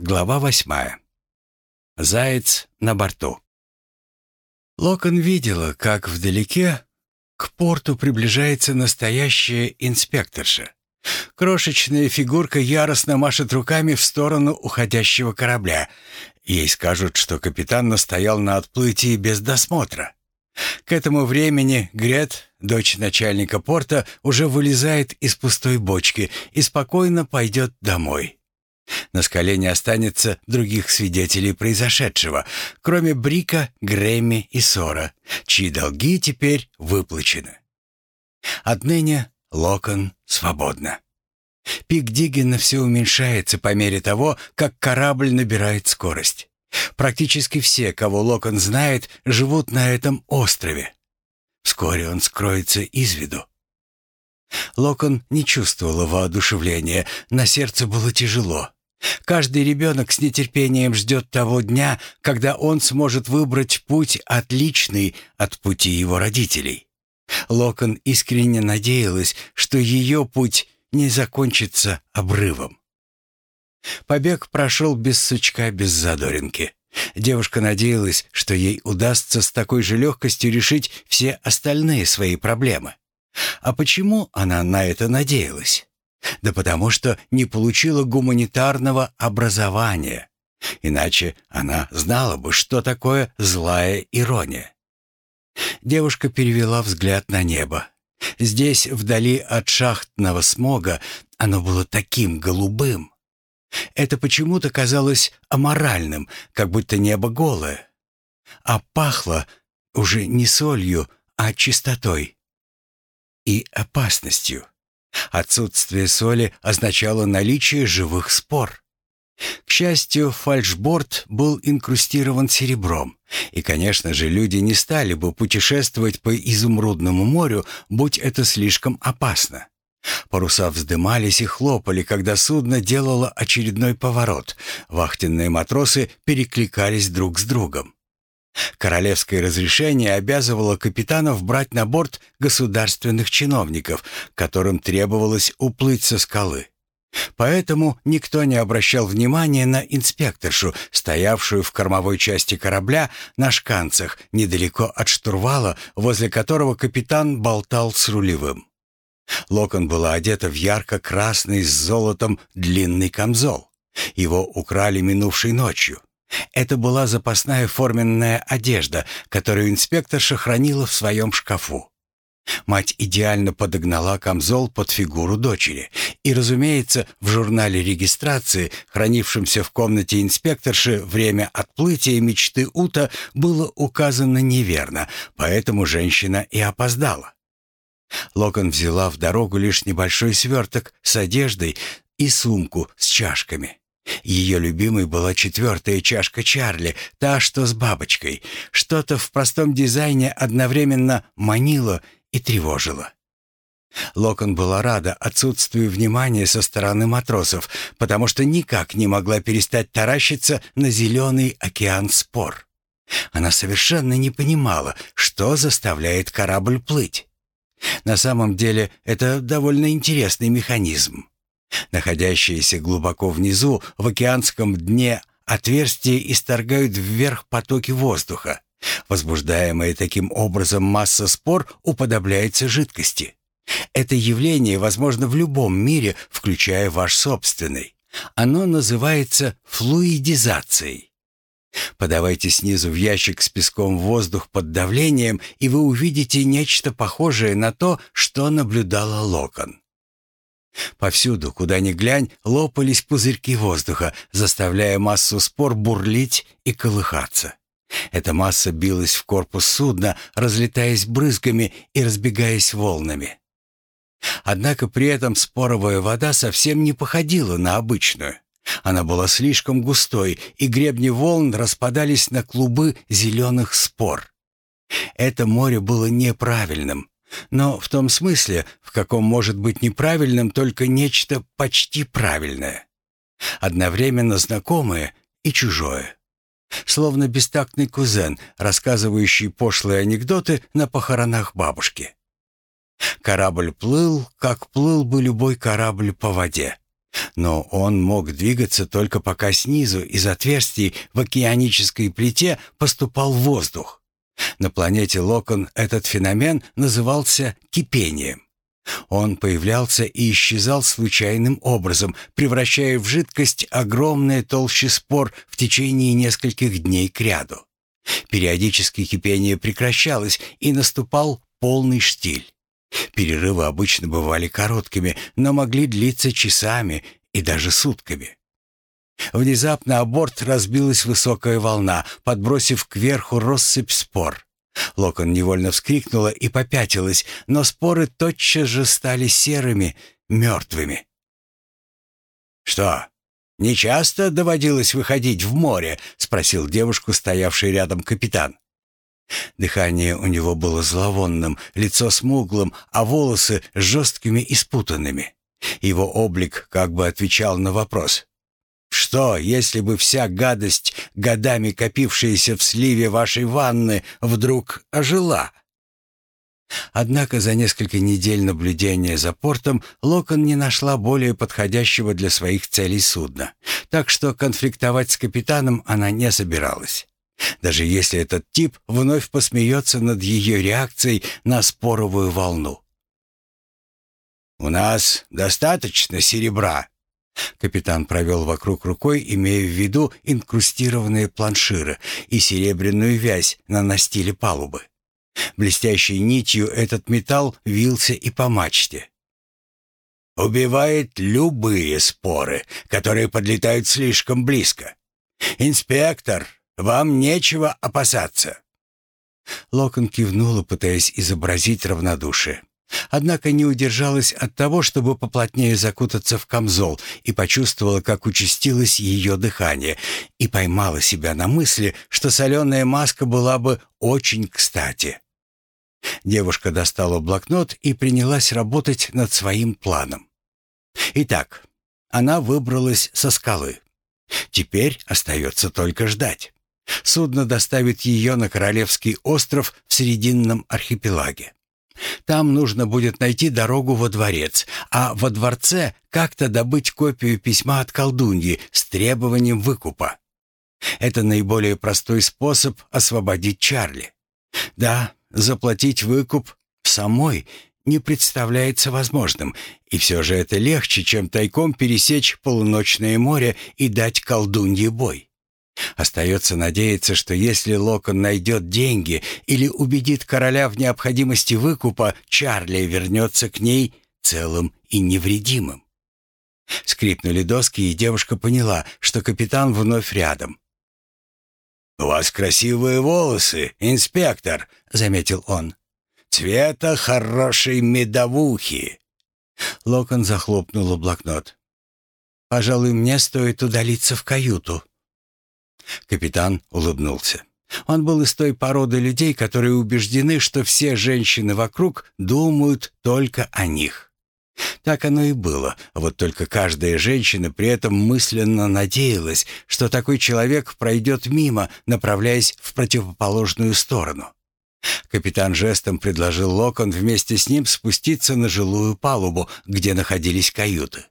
Глава восьмая. Заяц на борту. Локон видела, как вдалеке к порту приближается настоящая инспекторша. Крошечная фигурка яростно машет руками в сторону уходящего корабля. Ей скажут, что капитан настоял на отплытии без досмотра. К этому времени Грет, дочь начальника порта, уже вылезает из пустой бочки и спокойно пойдет домой. На скале не останется других свидетелей произошедшего, кроме Брика, Грэмми и Сора, чьи долги теперь выплачены. Отныне Локон свободна. Пик Диггина все уменьшается по мере того, как корабль набирает скорость. Практически все, кого Локон знает, живут на этом острове. Вскоре он скроется из виду. Локон не чувствовала воодушевления, на сердце было тяжело. Каждый ребенок с нетерпением ждет того дня, когда он сможет выбрать путь отличный от пути его родителей. Локон искренне надеялась, что ее путь не закончится обрывом. Побег прошел без сучка, без задоринки. Девушка надеялась, что ей удастся с такой же легкостью решить все остальные свои проблемы. А почему она на это надеялась? Да потому что не получила гуманитарного образования. Иначе она знала бы, что такое злая ирония. Девушка перевела взгляд на небо. Здесь, вдали от шахтного смога, оно было таким голубым. Это почему-то казалось аморальным, как будто небо голое. А пахло уже не солью, а чистотой и опасностью. Отсутствие соли означало наличие живых спор. К счастью, фальшборд был инкрустирован серебром, и, конечно же, люди не стали бы путешествовать по изумрудному морю, будь это слишком опасно. Паруса вздымались и хлопали, когда судно делало очередной поворот. Вахтенные матросы перекликались друг с другом. Королевское разрешение обязывало капитанов брать на борт государственных чиновников, которым требовалось уплыть со скалы. Поэтому никто не обращал внимания на инспекторшу, стоявшую в кормовой части корабля на шканцах, недалеко от штурвала, возле которого капитан болтал с рулевым. Локон была одета в ярко-красный с золотом длинный камзол. Его украли минувшей ночью. Это была запасная форменная одежда, которую инспекторша хранила в своем шкафу. Мать идеально подогнала камзол под фигуру дочери. И, разумеется, в журнале регистрации, хранившемся в комнате инспекторши, время отплытия мечты Ута было указано неверно, поэтому женщина и опоздала. Локон взяла в дорогу лишь небольшой сверток с одеждой и сумку с чашками. Ее любимой была четвертая чашка Чарли, та, что с бабочкой. Что-то в простом дизайне одновременно манило и тревожило. Локон была рада отсутствию внимания со стороны матросов, потому что никак не могла перестать таращиться на зеленый океан спор. Она совершенно не понимала, что заставляет корабль плыть. На самом деле это довольно интересный механизм. Находящиеся глубоко внизу, в океанском дне, отверстия исторгают вверх потоки воздуха. Возбуждаемая таким образом масса спор уподобляется жидкости. Это явление возможно в любом мире, включая ваш собственный. Оно называется флуидизацией. Подавайте снизу в ящик с песком воздух под давлением, и вы увидите нечто похожее на то, что наблюдала Локон. Повсюду, куда ни глянь, лопались пузырьки воздуха, заставляя массу спор бурлить и колыхаться. Эта масса билась в корпус судна, разлетаясь брызгами и разбегаясь волнами. Однако при этом споровая вода совсем не походила на обычную. Она была слишком густой, и гребни волн распадались на клубы зеленых спор. Это море было неправильным, но в том смысле, в каком может быть неправильным только нечто почти правильное. Одновременно знакомое и чужое. Словно бестактный кузен, рассказывающий пошлые анекдоты на похоронах бабушки. Корабль плыл, как плыл бы любой корабль по воде. Но он мог двигаться только пока снизу из отверстий в океанической плите поступал воздух. На планете Локон этот феномен назывался кипением. Он появлялся и исчезал случайным образом, превращая в жидкость огромные толщи спор в течение нескольких дней кряду. Периодически кипение прекращалось, и наступал полный штиль. Перерывы обычно бывали короткими, но могли длиться часами и даже сутками. Внезапно о борт разбилась высокая волна, подбросив кверху россыпь спор. Локон невольно вскрикнула и попятилась, но споры тотчас же стали серыми, мертвыми. «Что, не часто доводилось выходить в море?» — спросил девушку, стоявший рядом капитан. Дыхание у него было зловонным, лицо смуглым, а волосы жесткими и спутанными. Его облик как бы отвечал на вопрос. «Что, если бы вся гадость, годами копившаяся в сливе вашей ванны, вдруг ожила?» Однако за несколько недель наблюдения за портом Локон не нашла более подходящего для своих целей судна, так что конфликтовать с капитаном она не собиралась. Даже если этот тип вновь посмеется над ее реакцией на споровую волну. «У нас достаточно серебра». Капитан провел вокруг рукой, имея в виду инкрустированные планширы и серебряную вязь на настиле палубы. Блестящей нитью этот металл вился и по мачте. «Убивает любые споры, которые подлетают слишком близко. Инспектор, вам нечего опасаться». Локон кивнула, пытаясь изобразить равнодушие. Однако не удержалась от того, чтобы поплотнее закутаться в камзол, и почувствовала, как участилось ее дыхание, и поймала себя на мысли, что соленая маска была бы очень кстати. Девушка достала блокнот и принялась работать над своим планом. Итак, она выбралась со скалы. Теперь остается только ждать. Судно доставит ее на Королевский остров в Срединном архипелаге. Там нужно будет найти дорогу во дворец, а во дворце как-то добыть копию письма от колдуньи с требованием выкупа. Это наиболее простой способ освободить Чарли. Да, заплатить выкуп самой не представляется возможным, и все же это легче, чем тайком пересечь полуночное море и дать колдунье бой. Остается надеяться, что если Локон найдет деньги или убедит короля в необходимости выкупа, Чарли вернется к ней целым и невредимым. Скрипнули доски, и девушка поняла, что капитан вновь рядом. «У вас красивые волосы, инспектор», — заметил он. «Цвета хорошей медовухи». Локон захлопнула блокнот. «Пожалуй, мне стоит удалиться в каюту», Капитан улыбнулся. Он был из той породы людей, которые убеждены, что все женщины вокруг думают только о них. Так оно и было, вот только каждая женщина при этом мысленно надеялась, что такой человек пройдет мимо, направляясь в противоположную сторону. Капитан жестом предложил Локон вместе с ним спуститься на жилую палубу, где находились каюты.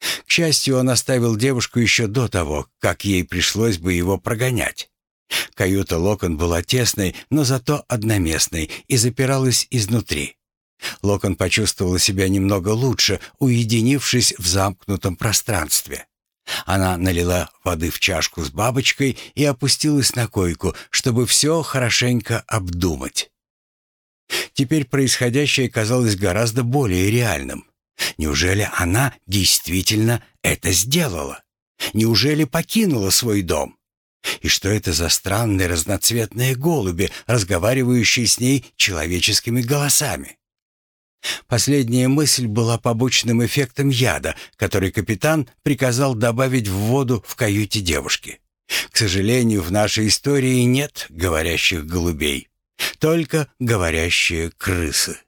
К счастью, он оставил девушку еще до того, как ей пришлось бы его прогонять. Каюта Локон была тесной, но зато одноместной и запиралась изнутри. Локон почувствовала себя немного лучше, уединившись в замкнутом пространстве. Она налила воды в чашку с бабочкой и опустилась на койку, чтобы все хорошенько обдумать. Теперь происходящее казалось гораздо более реальным. Неужели она действительно это сделала? Неужели покинула свой дом? И что это за странные разноцветные голуби, разговаривающие с ней человеческими голосами? Последняя мысль была побочным эффектом яда, который капитан приказал добавить в воду в каюте девушки. К сожалению, в нашей истории нет говорящих голубей, только говорящие крысы.